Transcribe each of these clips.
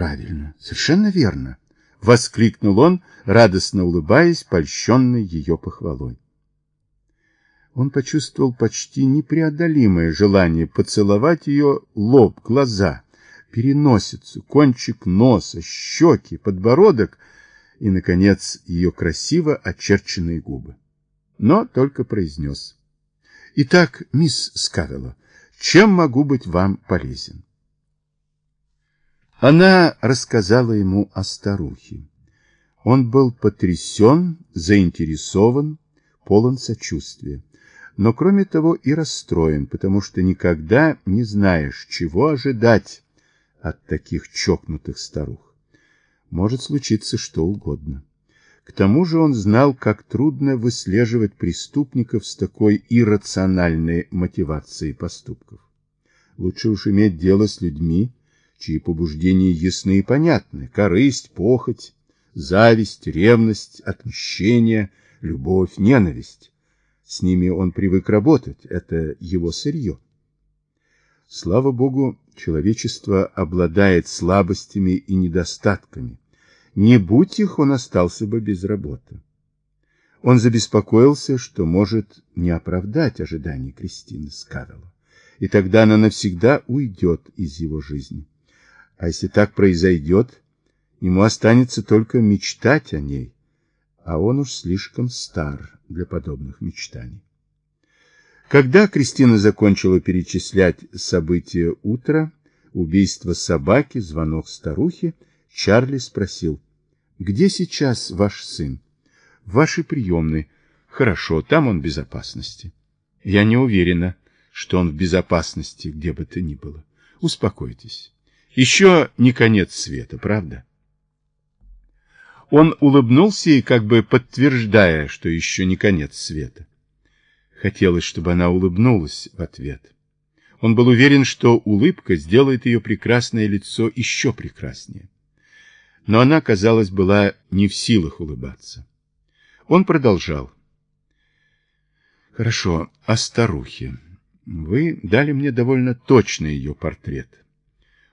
Правильно, совершенно верно, воскликнул он, радостно улыбаясь, польщенный ее похвалой. Он почувствовал почти непреодолимое желание поцеловать ее лоб, глаза, переносицу, кончик носа, щеки, подбородок и, наконец, ее красиво очерченные губы. Но только произнес. «Итак, мисс Скавелла, чем могу быть вам полезен?» Она рассказала ему о старухе. Он был потрясен, заинтересован, полон сочувствия. Но кроме того и расстроен, потому что никогда не знаешь, чего ожидать от таких чокнутых старух. Может случиться что угодно. К тому же он знал, как трудно выслеживать преступников с такой иррациональной мотивацией поступков. Лучше уж иметь дело с людьми, чьи побуждения ясны и понятны. Корысть, похоть, зависть, ревность, отмщение, любовь, ненависть. С ними он привык работать, это его сырье. Слава Богу, человечество обладает слабостями и недостатками. Не будь их, он остался бы без работы. Он забеспокоился, что может не оправдать ожиданий Кристины Скарелла, и тогда она навсегда уйдет из его жизни. А если так произойдет, ему останется только мечтать о ней, а он уж слишком стар для подобных мечтаний. Когда Кристина закончила перечислять события утра, убийство собаки, звонок старухи, Чарли спросил, «Где сейчас ваш сын?» «В вашей приемной». «Хорошо, там он в безопасности». «Я не уверена, что он в безопасности, где бы то ни было. Успокойтесь». Еще не конец света, правда? Он улыбнулся и как бы подтверждая, что еще не конец света. Хотелось, чтобы она улыбнулась в ответ. Он был уверен, что улыбка сделает ее прекрасное лицо еще прекраснее. Но она, казалось, была не в силах улыбаться. Он продолжал. «Хорошо, о старухе. Вы дали мне довольно точный ее портрет.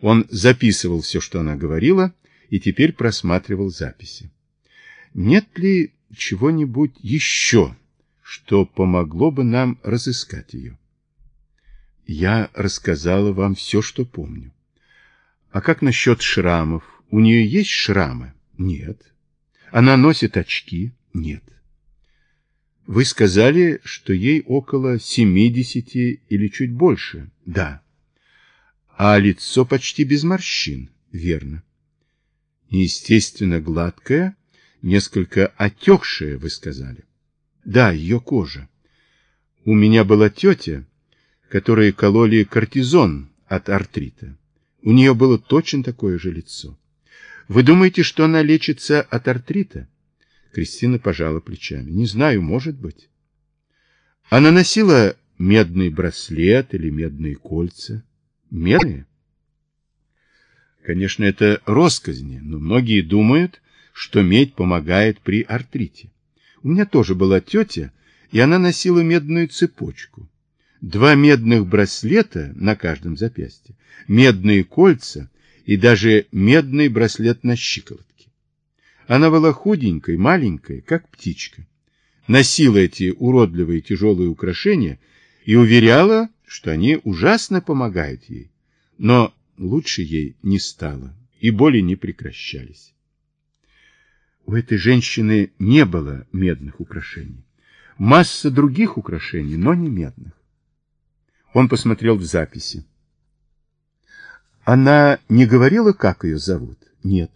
Он записывал все, что она говорила, и теперь просматривал записи. Нет ли чего-нибудь еще, что помогло бы нам разыскать ее? Я рассказала вам все, что помню. А как насчет шрамов? У нее есть шрамы? Нет. Она носит очки? Нет. Вы сказали, что ей около семидесяти или чуть больше? Да а лицо почти без морщин, верно. Естественно, гладкое, несколько отекшее, вы сказали. Да, ее кожа. У меня была тетя, которой кололи кортизон от артрита. У нее было точно такое же лицо. Вы думаете, что она лечится от артрита? Кристина пожала плечами. Не знаю, может быть. Она носила медный браслет или медные кольца. Медные? Конечно, это росказни, но многие думают, что медь помогает при артрите. У меня тоже была тетя, и она носила медную цепочку. Два медных браслета на каждом запястье, медные кольца и даже медный браслет на щиколотке. Она была худенькой, маленькой, как птичка. Носила эти уродливые тяжелые украшения и уверяла, что они ужасно помогают ей, но лучше ей не стало, и боли не прекращались. У этой женщины не было медных украшений. Масса других украшений, но не медных. Он посмотрел в записи. Она не говорила, как ее зовут? Нет.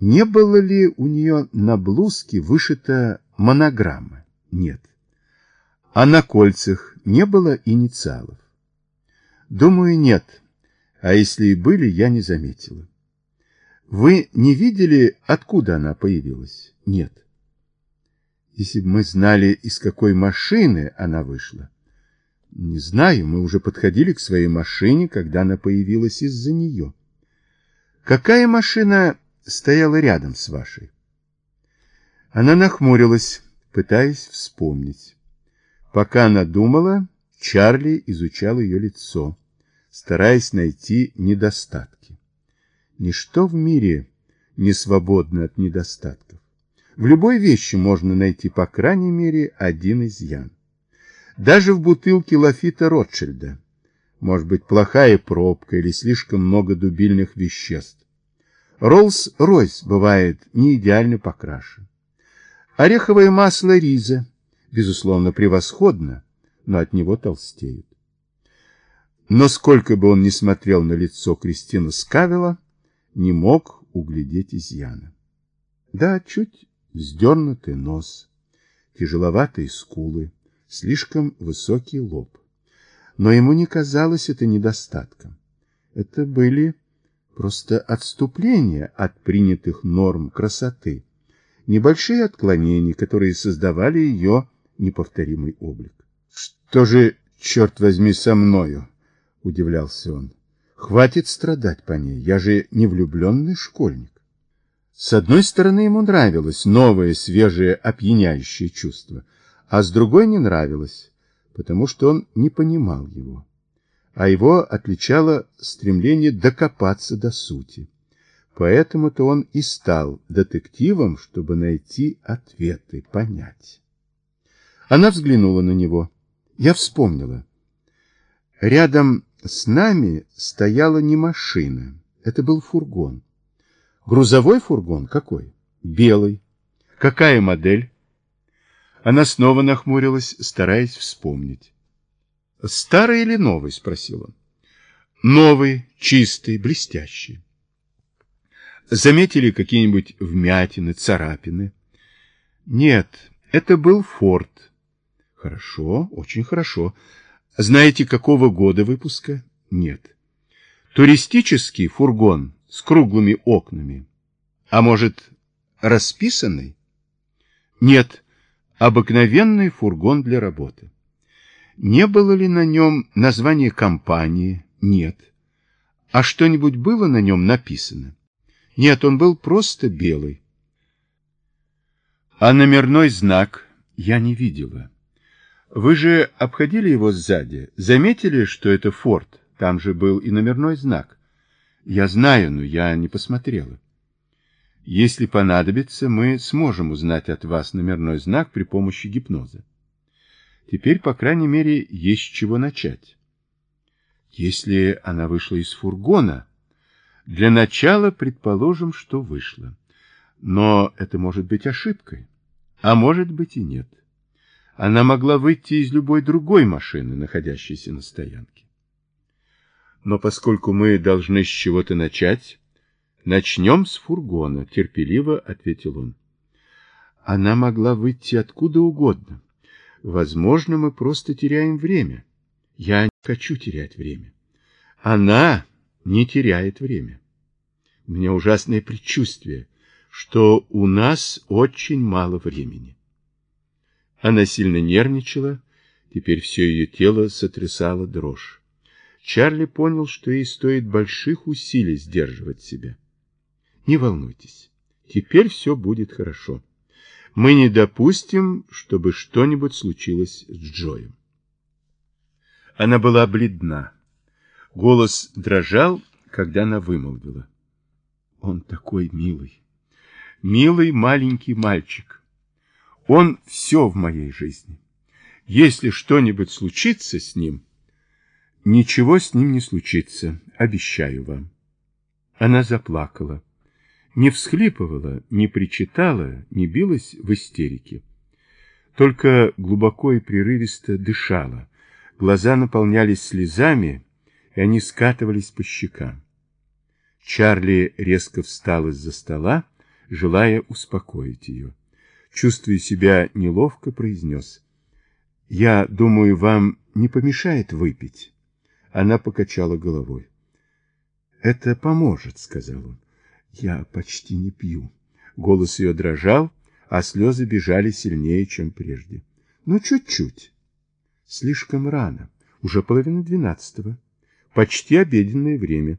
Не было ли у нее на блузке вышита монограмма? Нет. А на кольцах не было инициалов? Думаю, нет. А если и были, я не заметила. Вы не видели, откуда она появилась? Нет. Если бы мы знали, из какой машины она вышла. Не знаю, мы уже подходили к своей машине, когда она появилась из-за нее. Какая машина стояла рядом с вашей? Она нахмурилась, пытаясь вспомнить. Пока она думала, Чарли изучал ее лицо, стараясь найти недостатки. Ничто в мире не свободно от недостатков. В любой вещи можно найти, по крайней мере, один изъян. Даже в бутылке Лафита Ротшильда. Может быть, плохая пробка или слишком много дубильных веществ. Роллс-Ройс бывает не идеально покрашен. Ореховое масло риза, безусловно, превосходно, но от него толстеют. Но сколько бы он ни смотрел на лицо Кристины Скавела, не мог углядеть изъяна. Да, чуть вздернутый нос, тяжеловатые скулы, слишком высокий лоб. Но ему не казалось это недостатком. Это были просто отступления от принятых норм красоты, небольшие отклонения, которые создавали ее неповторимый облик. «Что же, черт возьми, со мною?» — удивлялся он. «Хватит страдать по ней, я же не влюбленный школьник». С одной стороны, ему нравилось новое, свежее, опьяняющее чувство, а с другой не нравилось, потому что он не понимал его. А его отличало стремление докопаться до сути. Поэтому-то он и стал детективом, чтобы найти ответы, понять. Она взглянула на него. Я вспомнила. Рядом с нами стояла не машина. Это был фургон. Грузовой фургон какой? Белый. Какая модель? Она снова нахмурилась, стараясь вспомнить. «Старый или новый?» — спросил он. «Новый, чистый, блестящий». Заметили какие-нибудь вмятины, царапины? Нет, это был форт. Хорошо, очень хорошо. Знаете, какого года выпуска? Нет. Туристический фургон с круглыми окнами. А может, расписанный? Нет, обыкновенный фургон для работы. Не было ли на нем название компании? Нет. А что-нибудь было на нем написано? Нет, он был просто белый. А номерной знак я не видела. Вы же обходили его сзади, заметили, что это форт? Там же был и номерной знак. Я знаю, но я не посмотрела. Если понадобится, мы сможем узнать от вас номерной знак при помощи гипноза. Теперь, по крайней мере, есть чего начать. Если она вышла из фургона, для начала предположим, что вышла. Но это может быть ошибкой, а может быть и нет. Она могла выйти из любой другой машины, находящейся на стоянке. Но поскольку мы должны с чего-то начать, начнем с фургона, терпеливо ответил он. Она могла выйти откуда угодно. Возможно, мы просто теряем время. Я не хочу терять время. Она не теряет время. У меня ужасное предчувствие, что у нас очень мало времени. Она сильно нервничала, теперь все ее тело сотрясало дрожь. Чарли понял, что ей стоит больших усилий сдерживать себя. Не волнуйтесь, теперь все будет хорошо. Мы не допустим, чтобы что-нибудь случилось с Джоем. Она была бледна. Голос дрожал, когда она вымолвила. Он такой милый. Милый маленький мальчик. Он все в моей жизни. Если что-нибудь случится с ним, ничего с ним не случится, обещаю вам. Она заплакала. Не всхлипывала, не причитала, не билась в истерике. Только глубоко и прерывисто дышала. Глаза наполнялись слезами, и они скатывались по щекам. Чарли резко встал из-за стола, желая успокоить ее. Чувствуя себя неловко, произнес. «Я думаю, вам не помешает выпить?» Она покачала головой. «Это поможет», — сказал он. «Я почти не пью». Голос ее дрожал, а слезы бежали сильнее, чем прежде. «Ну, чуть-чуть». «Слишком рано. Уже половина двенадцатого. Почти обеденное время».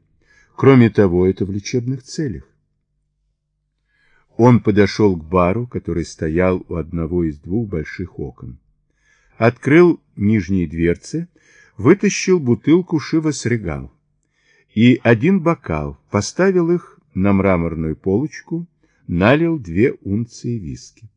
Кроме того, это в лечебных целях. Он подошел к бару, который стоял у одного из двух больших окон. Открыл нижние дверцы, вытащил бутылку Шивас Регал и один бокал, поставил их на мраморную полочку, налил две унции виски.